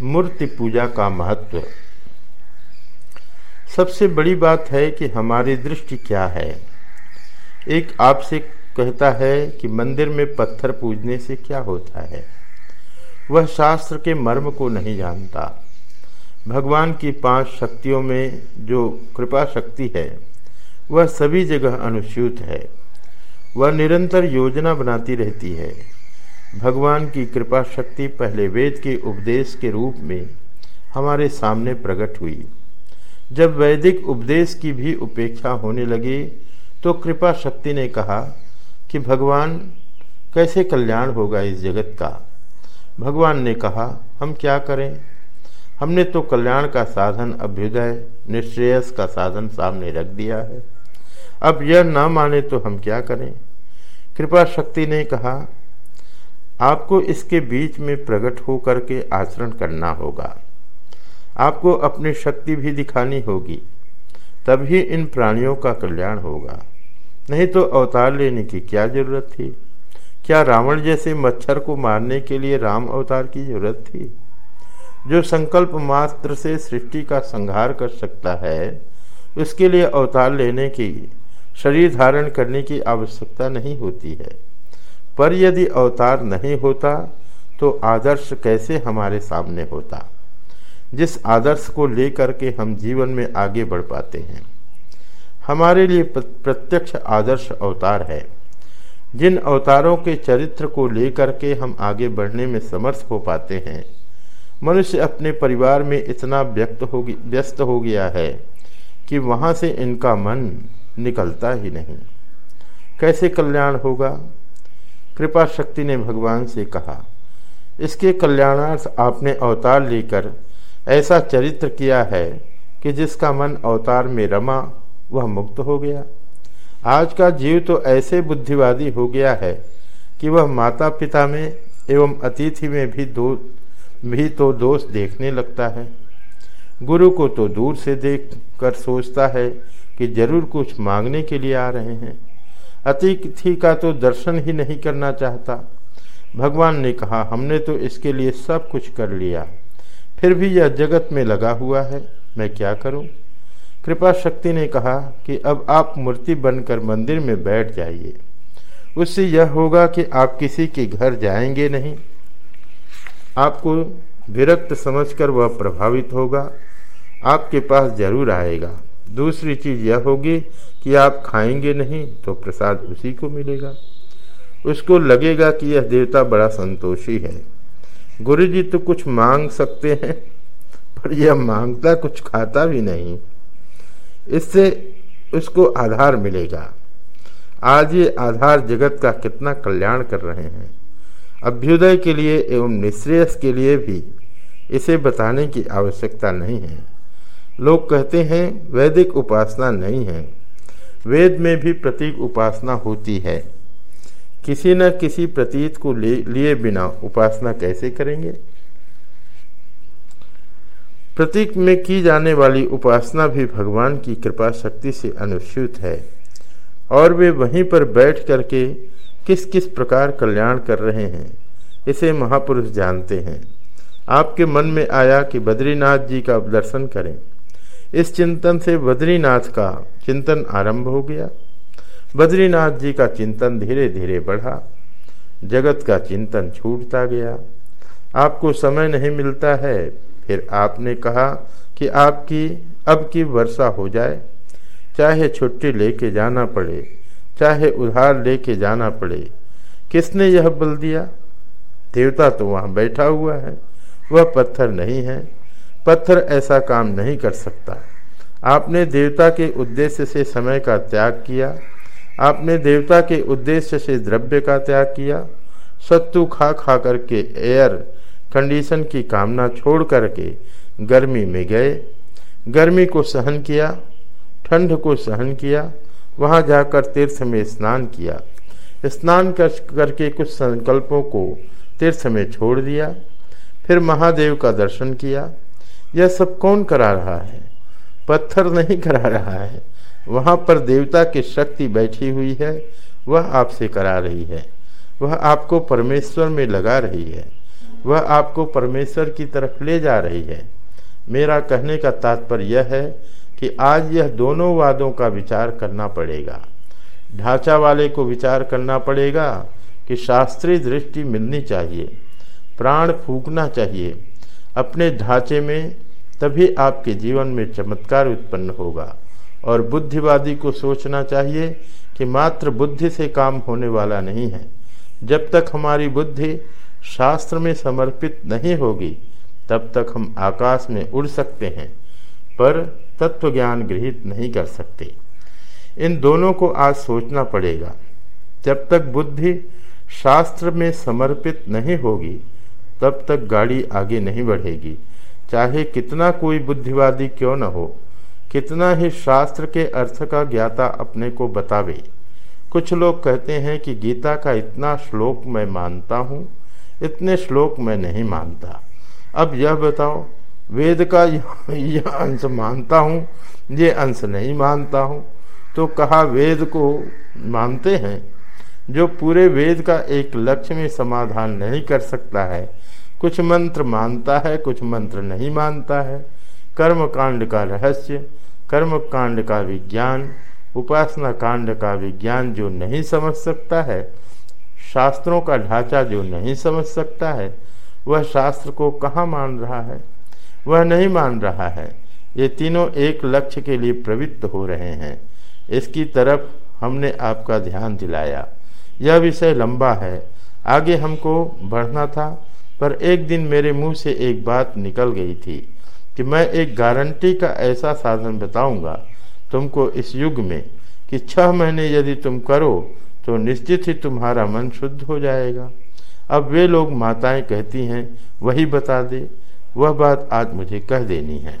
मूर्ति पूजा का महत्व। सबसे बड़ी बात है कि हमारी दृष्टि क्या है। एक आपसे कहता है कि मंदिर में पत्थर पूजने से क्या होता है। वह शास्त्र के मर्म को नहीं जानता। भगवान की पाँच शक्तियों में जो कृपा शक्ति है, वह सभी जगह अनुस्यूत है। वह निरंतर योजना बनाती रहती है। भगवान की कृपा शक्ति पहले वेद के उपदेश के रूप में हमारे सामने प्रकट हुई। जब वैदिक उपदेश की भी उपेक्षा होने लगी तो कृपा शक्ति ने कहा कि भगवान, कैसे कल्याण होगा इस जगत का? भगवान ने कहा, हम क्या करें? हमने तो कल्याण का साधन अभ्युदय, निश्रेयस का साधन सामने रख दिया है। अब यह ना माने तो हम क्या करें? कृपा शक्ति ने कहा आपको इसके बीच में प्रकट होकर के आचरण करना होगा। आपको अपनी शक्ति भी दिखानी होगी, तभी इन प्राणियों का कल्याण होगा। नहीं तो अवतार लेने की क्या ज़रूरत थी? क्या रावण जैसे मच्छर को मारने के लिए राम अवतार की ज़रूरत थी? जो संकल्प मात्र से सृष्टि का संहार कर सकता है, उसके लिए अवतार लेने की, शरीर धारण करने की आवश्यकता नहीं होती है। पर यदि अवतार नहीं होता तो आदर्श कैसे हमारे सामने होता? जिस आदर्श को लेकर के हम जीवन में आगे बढ़ पाते हैं। हमारे लिए प्रत्यक्ष आदर्श अवतार है। जिन अवतारों के चरित्र को लेकर के हम आगे बढ़ने में समर्थ हो पाते हैं, मनुष्य अपने परिवार में इतना व्यक्त हो व्यस्त हो गया है कि वहाँ से इनका मन निकलता ही नहीं। कैसे कल्याण होगा? कृपा शक्ति ने भगवान से कहा, इसके कल्याणार्थ आपने अवतार लेकर ऐसा चरित्र किया है कि जिसका मन अवतार में रमा, वह मुक्त हो गया। आज का जीव तो ऐसे बुद्धिवादी हो गया है कि वह माता पिता में एवं अतिथि में भी दो, भी तो दोष देखने लगता है। गुरु को तो दूर से देख कर सोचता है कि ज़रूर कुछ मांगने के लिए आ रहे हैं। अतिथि का तो दर्शन ही नहीं करना चाहता। भगवान ने कहा, हमने तो इसके लिए सब कुछ कर लिया। फिर भी यह जगत में लगा हुआ है, मैं क्या करूँ? कृपा शक्ति ने कहा कि अब आप मूर्ति बनकर मंदिर में बैठ जाइए। उससे यह होगा कि आप किसी के घर जाएँगे नहीं। आपको विरक्त समझकर वह प्रभावित होगा, आपके पास ज़रूर आएगा। दूसरी चीज़ यह होगी कि आप खाएँगे नहीं तो प्रसाद उसी को मिलेगा। उसको लगेगा कि यह देवता बड़ा संतोषी है। गुरु जी तो कुछ मांग सकते हैं, पर यह माँगता कुछ खाता भी नहीं। इससे उसको आधार मिलेगा। आज ये आधार जगत का कितना कल्याण कर रहे हैं। अभ्युदय के लिए एवं निश्रेयस के लिए भी इसे बताने की आवश्यकता नहीं है। लोग कहते हैं, वैदिक उपासना नहीं है। वेद में भी प्रतीक उपासना होती है। किसी न किसी प्रतीत को लिए बिना उपासना कैसे करेंगे? प्रतीक में की जाने वाली उपासना भी भगवान की कृपा शक्ति से अनुसूत है। और वे वहीं पर बैठ करके किस किस प्रकार कल्याण कर रहे हैं, इसे महापुरुष जानते हैं। आपके मन में आया कि बद्रीनाथ जी का दर्शन करें। इस चिंतन से बद्रीनाथ का चिंतन आरंभ हो गया। बद्रीनाथ जी का चिंतन धीरे धीरे बढ़ा। जगत का चिंतन छूटता गया। आपको समय नहीं मिलता है। फिर आपने कहा कि आपकी, अब की वर्षा हो जाए। चाहे छुट्टी लेके जाना पड़े, चाहे उधार लेके जाना पड़े, किसने यह बल दिया? देवता तो वहाँ बैठा हुआ है। वह पत्थर नहीं है। पत्थर ऐसा काम नहीं कर सकता। आपने देवता के उद्देश्य से समय का त्याग किया। आपने देवता के उद्देश्य से द्रव्य का त्याग किया। सत्तू खा खा करके एयर कंडीशन की कामना छोड़ करके गर्मी में गए। गर्मी को सहन किया, ठंड को सहन किया, वहाँ जाकर तीर्थ में स्नान किया। स्नान कर, करके कुछ संकल्पों को तीर्थ में छोड़ दिया। फिर महादेव का दर्शन किया। यह सब कौन करा रहा है? पत्थर नहीं करा रहा है। वहाँ पर देवता की शक्ति बैठी हुई है। वह आपसे करा रही है। वह आपको परमेश्वर में लगा रही है। वह आपको परमेश्वर की तरफ़ ले जा रही है। मेरा कहने का तात्पर्य यह है कि आज यह दोनों वादों का विचार करना पड़ेगा। ढांचा वाले को विचार करना पड़ेगा कि शास्त्रीय दृष्टि मिलनी चाहिए। प्राण फूकना चाहिए। अपने ढांचे में तभी आपके जीवन में चमत्कार उत्पन्न होगा। और बुद्धिवादी को सोचना चाहिए कि मात्र बुद्धि से काम होने वाला नहीं है। जब तक हमारी बुद्धि शास्त्र में समर्पित नहीं होगी, तब तक हम आकाश में उड़ सकते हैं, पर तत्व ज्ञान गृहित नहीं कर सकते। इन दोनों को आज सोचना पड़ेगा। जब तक बुद्धि शास्त्र में समर्पित नहीं होगी, तब तक गाड़ी आगे नहीं बढ़ेगी। चाहे कितना कोई बुद्धिवादी क्यों न हो, कितना ही शास्त्र के अर्थ का ज्ञाता अपने को बतावे। कुछ लोग कहते हैं कि गीता का इतना श्लोक मैं मानता हूँ, इतने श्लोक मैं नहीं मानता। अब यह बताओ, वेद का यह अंश मानता हूँ, ये अंश नहीं मानता हूँ तो कहा वेद को मानते हैं? जो पूरे वेद का एक लक्ष्य में समाधान नहीं कर सकता है कुछ मंत्र मानता है, कुछ मंत्र नहीं मानता है। कर्म कांड का रहस्य, कर्म कांड का विज्ञान, उपासना कांड का विज्ञान जो नहीं समझ सकता है, शास्त्रों का ढांचा जो नहीं समझ सकता है, वह शास्त्र को कहाँ मान रहा है? वह नहीं मान रहा है। ये तीनों एक लक्ष्य के लिए प्रवृत्त हो रहे हैं। इसकी तरफ़ हमने आपका ध्यान दिलाया। यह विषय लंबा है। आगे हमको बढ़ना था। पर एक दिन मेरे मुँह से एक बात निकल गई थी कि मैं एक गारंटी का ऐसा साधन बताऊँगा तुमको इस युग में कि छह महीने यदि तुम करो तो निश्चित ही तुम्हारा मन शुद्ध हो जाएगा। अब वे लोग माताएँ कहती हैं, वही बता दे, वह बात आज मुझे कह देनी है।